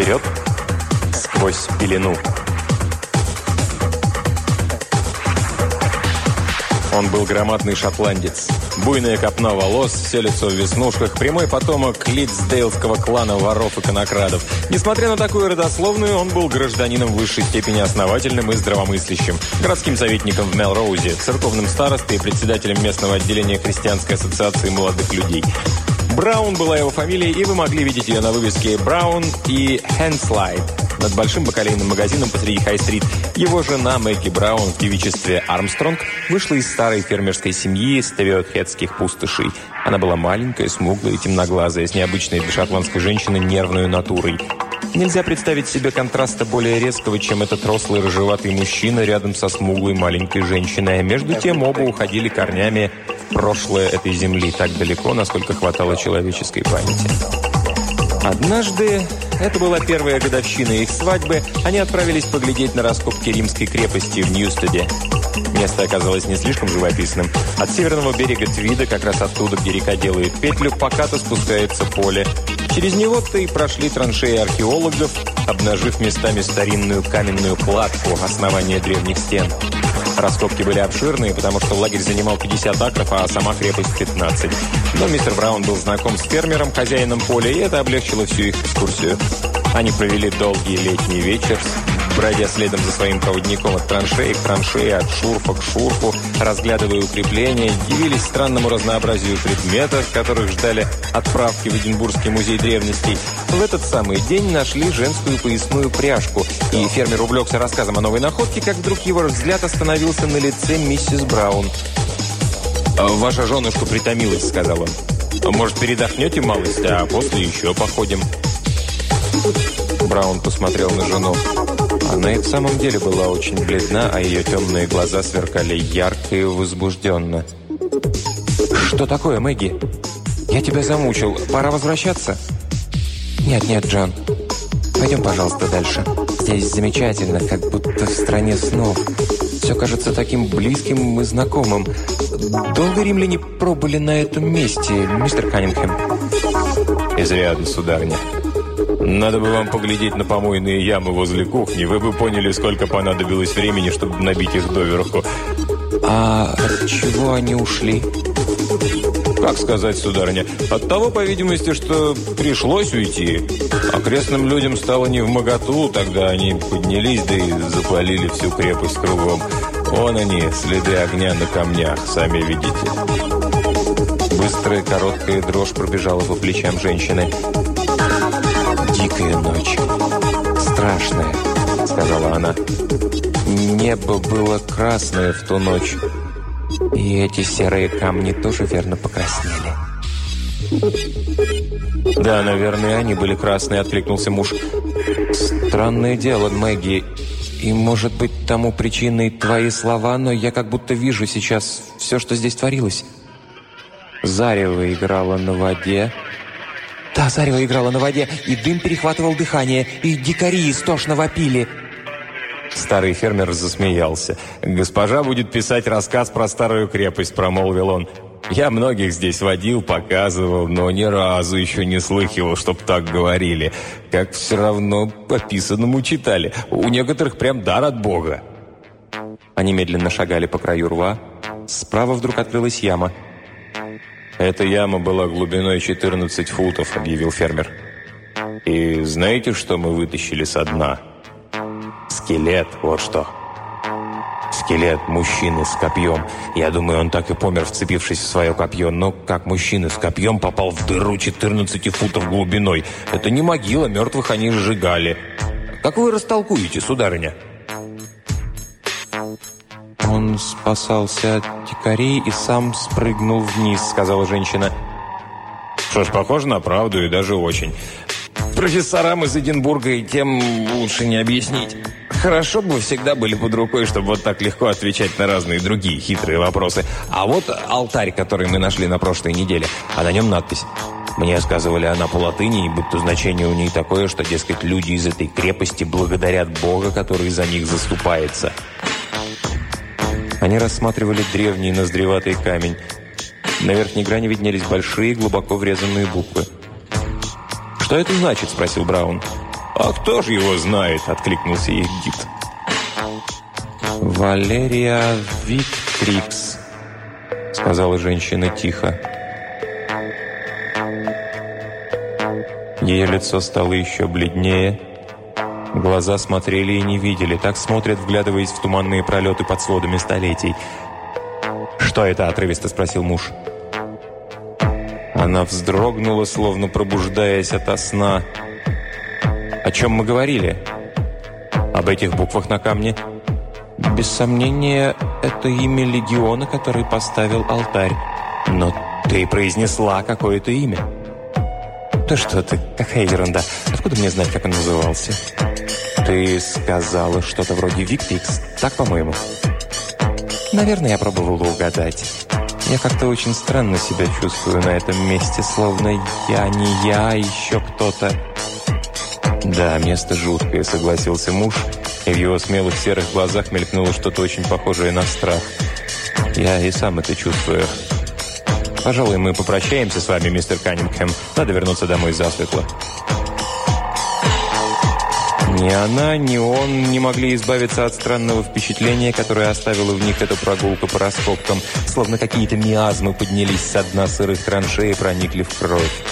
Вперед, сквозь пелену. Он был громадный шотландец. Буйная копна волос, все лицо в веснушках, прямой потомок литсдейлского клана воров и конокрадов. Несмотря на такую родословную, он был гражданином высшей степени основательным и здравомыслящим. Городским советником в Мелроузе, церковным старостой и председателем местного отделения Христианской ассоциации молодых людей. Браун была его фамилия, и вы могли видеть ее на вывеске «Браун» и «Хэнслайд» над большим бакалейным магазином посреди Хай-стрит. Его жена Мэгги Браун в девичестве Армстронг вышла из старой фермерской семьи Стереотхедских пустошей. Она была маленькая, смуглая и темноглазая, с необычной для шотландской женщины нервной натурой. Нельзя представить себе контраста более резкого, чем этот рослый рыжеватый мужчина рядом со смуглой маленькой женщиной. А между тем оба уходили корнями прошлое этой земли так далеко, насколько хватало человеческой памяти. Однажды, это была первая годовщина их свадьбы, они отправились поглядеть на раскопки римской крепости в Ньюстеде. Место оказалось не слишком живописным. От северного берега Твида, как раз оттуда, где река делает петлю, покато спускается поле. Через него-то и прошли траншеи археологов, обнажив местами старинную каменную кладку основания древних стен. Раскопки были обширные, потому что лагерь занимал 50 акров, а сама крепость 15. Но мистер Браун был знаком с фермером, хозяином поля, и это облегчило всю их экскурсию. Они провели долгий летний вечер, бродя следом за своим проводником от траншеи к траншеи, от шурфа к шурфу, разглядывая укрепления, дивились странному разнообразию предметов, которых ждали отправки в Эдинбургский музей древностей. В этот самый день нашли женскую поясную пряжку, и фермер увлекся рассказом о новой находке, как вдруг его взгляд остановился на лице миссис Браун. «Ваша женушка притомилась», — сказал он. «Может, передохнете малость, а после еще походим?» Браун посмотрел на жену. Она и в самом деле была очень бледна, а ее темные глаза сверкали ярко и возбужденно. «Что такое, Мэгги? Я тебя замучил. Пора возвращаться?» «Нет-нет, Джон. Пойдем, пожалуйста, дальше. Здесь замечательно, как будто в стране снов. Все кажется таким близким и знакомым. Долго римляне пробыли на этом месте, мистер Каннингем?» «Изрядно, сударыня». Надо бы вам поглядеть на помойные ямы возле кухни. Вы бы поняли, сколько понадобилось времени, чтобы набить их доверху. А от чего они ушли? Как сказать, сударыня? От того, по видимости, что пришлось уйти. Окрестным людям стало не в моготу, тогда они поднялись, да и запалили всю крепость кругом. Вон они, следы огня на камнях, сами видите. Быстрая короткая дрожь пробежала по плечам женщины. «Дикая ночь. Страшная», — сказала она. «Небо было красное в ту ночь. И эти серые камни тоже верно покраснели». «Да, наверное, они были красные», — откликнулся муж. «Странное дело, Мэгги. И, может быть, тому причиной твои слова, но я как будто вижу сейчас все, что здесь творилось». Зарево играло на воде, да, зарево играло на воде, и дым перехватывал дыхание, и дикари истошно вопили. Старый фермер засмеялся. «Госпожа будет писать рассказ про старую крепость», — промолвил он. «Я многих здесь водил, показывал, но ни разу еще не слыхивал, чтоб так говорили. Как все равно по писанному читали. У некоторых прям дар от Бога». Они медленно шагали по краю рва. Справа вдруг открылась яма — «Эта яма была глубиной 14 футов», — объявил фермер. «И знаете, что мы вытащили со дна?» «Скелет, вот что». Скелет мужчины с копьем. Я думаю, он так и помер, вцепившись в свое копье. Но как мужчина с копьем попал в дыру 14 футов глубиной? Это не могила, мертвых они сжигали. Как вы растолкуете, сударыня?» «Он спасался от дикарей и сам спрыгнул вниз», — сказала женщина. «Что ж, похоже на правду и даже очень. Профессорам из Эдинбурга и тем лучше не объяснить. Хорошо бы всегда были под рукой, чтобы вот так легко отвечать на разные другие хитрые вопросы. А вот алтарь, который мы нашли на прошлой неделе, а на нем надпись». Мне сказывали она по латыни, и будто значение у ней такое, что, дескать, люди из этой крепости благодарят Бога, который за них заступается. Они рассматривали древний ноздреватый камень. На верхней грани виднелись большие, глубоко врезанные буквы. «Что это значит?» – спросил Браун. «А кто же его знает?» – откликнулся их гид. «Валерия Виктрикс», – сказала женщина тихо. Ее лицо стало еще бледнее. Глаза смотрели и не видели. Так смотрят, вглядываясь в туманные пролеты под сводами столетий. «Что это?» – отрывисто спросил муж. Она вздрогнула, словно пробуждаясь ото сна. «О чем мы говорили?» «Об этих буквах на камне?» «Без сомнения, это имя легиона, который поставил алтарь. Но ты произнесла какое-то имя». «Да что ты, какая ерунда. Откуда мне знать, как он назывался?» «Ты сказала что-то вроде Виктикс, так, по-моему?» «Наверное, я пробовала угадать. Я как-то очень странно себя чувствую на этом месте, словно я не я, а еще кто-то». «Да, место жуткое», — согласился муж, и в его смелых серых глазах мелькнуло что-то очень похожее на страх. «Я и сам это чувствую». Пожалуй, мы попрощаемся с вами, мистер Каннингхэм. Надо вернуться домой засветло. Ни она, ни он не могли избавиться от странного впечатления, которое оставила в них эта прогулка по раскопкам, словно какие-то миазмы поднялись со дна сырых траншей и проникли в кровь.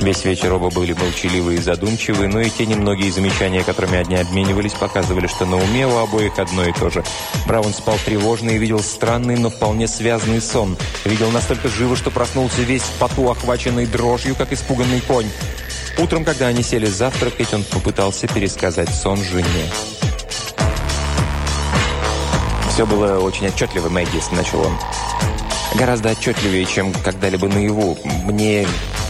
Весь вечер оба были молчаливы и задумчивы, но и те немногие замечания, которыми они обменивались, показывали, что на уме у обоих одно и то же. Браун спал тревожно и видел странный, но вполне связанный сон. Видел настолько живо, что проснулся весь в поту, охваченный дрожью, как испуганный конь. Утром, когда они сели завтракать, он попытался пересказать сон жене. «Все было очень отчетливо, Мэггис», — начал он. «Гораздо отчетливее, чем когда-либо наяву. Мне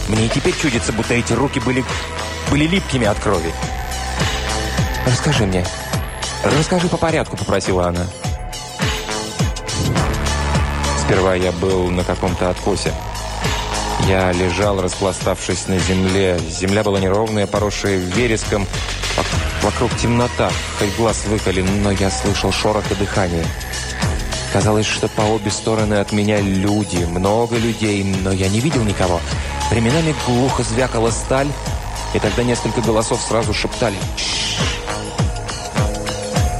мне и теперь чудится, будто эти руки были, были липкими от крови. «Расскажи мне. Расскажи по порядку», — попросила она. Сперва я был на каком-то откосе. Я лежал, распластавшись на земле. Земля была неровная, поросшая вереском. Вокруг темнота, хоть глаз выколен, но я слышал шорох и дыхание. Казалось, что по обе стороны от меня люди, много людей, но я не видел никого. Временами глухо звякала сталь, и тогда несколько голосов сразу шептали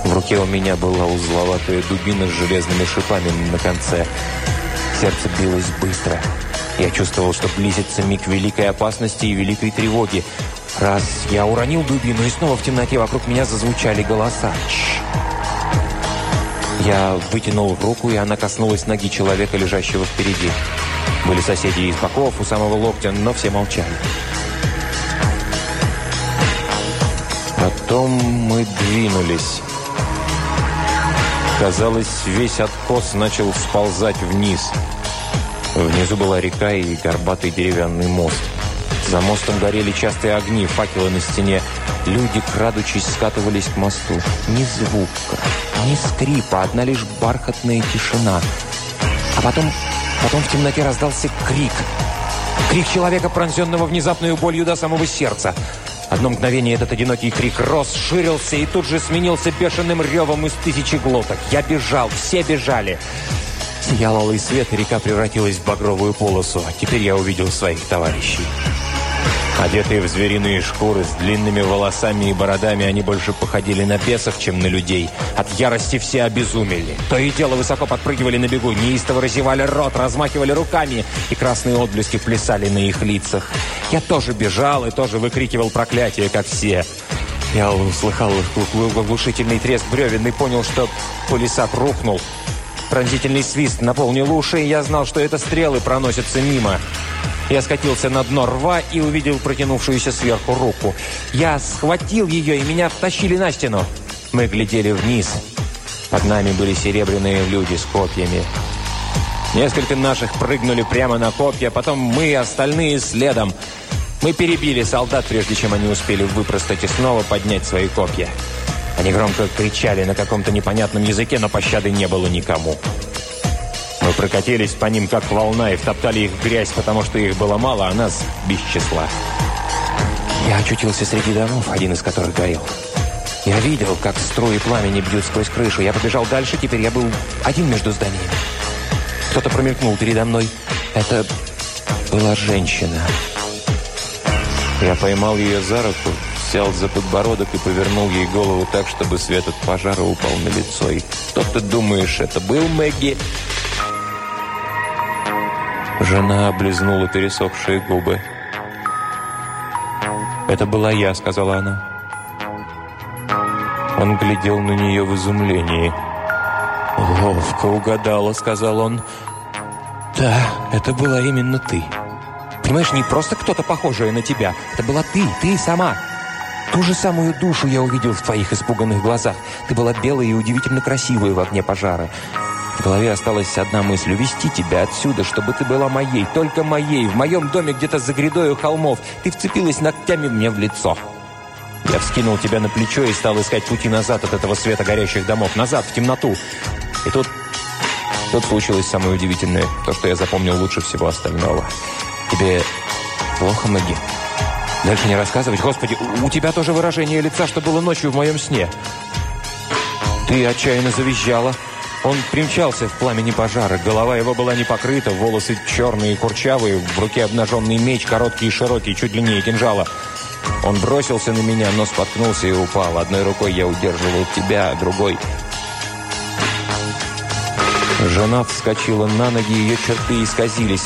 В руке у меня была узловатая дубина с железными шипами на конце. Сердце билось быстро. Я чувствовал, что близится миг великой опасности и великой тревоги. Раз я уронил дубину, и снова в темноте вокруг меня зазвучали голоса. Я вытянул руку, и она коснулась ноги человека, лежащего впереди. Были соседи из боков, у самого локтя, но все молчали. Потом мы двинулись. Казалось, весь откос начал сползать вниз. Внизу была река и горбатый деревянный мост. За мостом горели частые огни, факелы на стене. Люди, крадучись, скатывались к мосту. Ни звука, ни скрипа, одна лишь бархатная тишина. А потом Потом в темноте раздался крик. Крик человека, пронзенного внезапной болью до самого сердца. Одно мгновение этот одинокий крик рос, ширился и тут же сменился бешеным ревом из тысячи глоток. Я бежал, все бежали. Сиял алый свет, и река превратилась в багровую полосу. А теперь я увидел своих товарищей. Одетые в звериные шкуры, с длинными волосами и бородами, они больше походили на бесов, чем на людей. От ярости все обезумели. То и дело высоко подпрыгивали на бегу, неистово разевали рот, размахивали руками, и красные отблески плясали на их лицах. Я тоже бежал и тоже выкрикивал проклятие, как все. Я услыхал оглушительный треск бревен и понял, что полисад рухнул. Пронзительный свист наполнил уши, и я знал, что это стрелы проносятся мимо. Я скатился на дно рва и увидел протянувшуюся сверху руку. Я схватил ее, и меня втащили на стену. Мы глядели вниз. Под нами были серебряные люди с копьями. Несколько наших прыгнули прямо на копья, потом мы, остальные следом. Мы перебили солдат, прежде чем они успели выпростать и снова поднять свои копья. Они громко кричали на каком-то непонятном языке, но пощады не было никому. Мы прокатились по ним, как волна, и втоптали их в грязь, потому что их было мало, а нас без числа. Я очутился среди домов, один из которых горел. Я видел, как струи пламени бьют сквозь крышу. Я побежал дальше, теперь я был один между зданиями. Кто-то промелькнул передо мной. Это была женщина. Я поймал ее за руку, взял за подбородок и повернул ей голову так, чтобы свет от пожара упал на лицо. И кто ты думаешь, это был Мэгги? Жена облизнула пересохшие губы. «Это была я», — сказала она. Он глядел на нее в изумлении. «Ловко угадала», — сказал он. «Да, это была именно ты. Понимаешь, не просто кто-то похожий на тебя. Это была ты, ты сама. Ту же самую душу я увидел в твоих испуганных глазах. Ты была белая и удивительно красивая в огне пожара. В голове осталась одна мысль – увести тебя отсюда, чтобы ты была моей, только моей, в моем доме где-то за грядой у холмов. Ты вцепилась ногтями мне в лицо. Я вскинул тебя на плечо и стал искать пути назад от этого света горящих домов, назад, в темноту. И тут, тут случилось самое удивительное, то, что я запомнил лучше всего остального. Тебе плохо, Мэгги? Дальше не рассказывать? Господи, у тебя тоже выражение лица, что было ночью в моем сне. Ты отчаянно завизжала. Он примчался в пламени пожара. Голова его была не покрыта, волосы черные и курчавые, в руке обнаженный меч, короткий и широкий, чуть длиннее кинжала. Он бросился на меня, но споткнулся и упал. Одной рукой я удерживал тебя, а другой... Жена вскочила на ноги, ее черты исказились.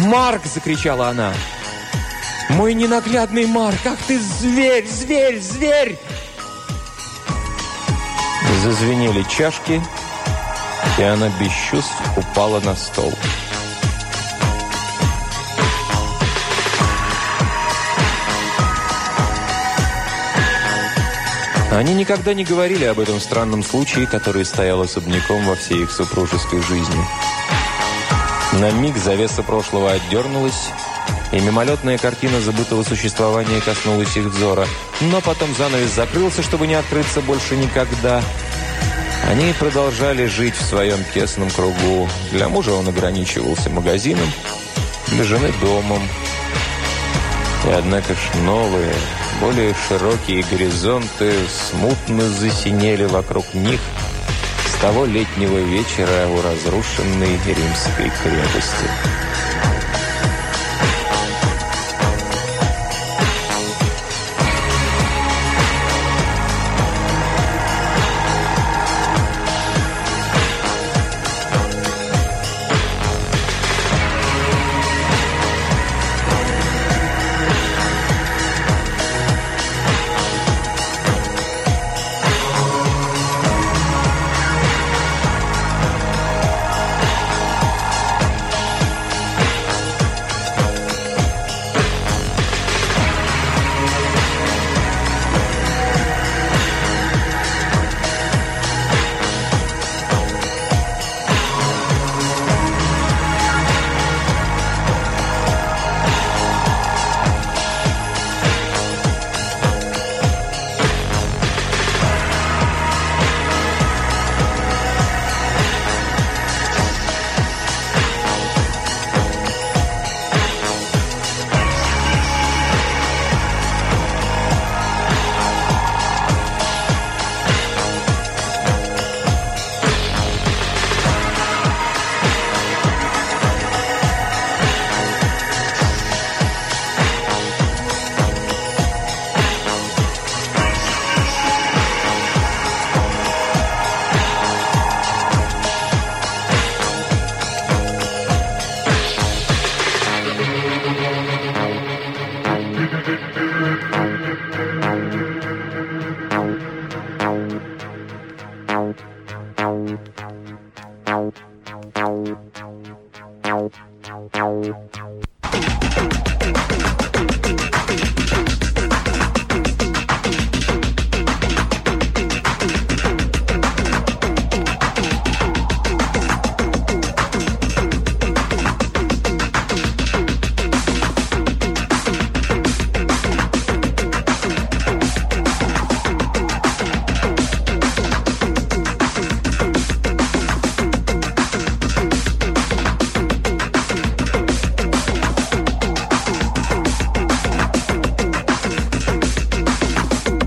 «Марк!» – закричала она. «Мой ненаглядный Марк! Ах ты зверь, зверь, зверь!» Зазвенели чашки, и она без чувств упала на стол. Они никогда не говорили об этом странном случае, который стоял особняком во всей их супружеской жизни. На миг завеса прошлого отдернулась, и мимолетная картина забытого существования коснулась их взора. Но потом занавес закрылся, чтобы не открыться больше никогда. Они продолжали жить в своем тесном кругу. Для мужа он ограничивался магазином, для жены – домом. И однако ж новые, более широкие горизонты смутно засинели вокруг них – того летнего вечера у разрушенной римской крепости.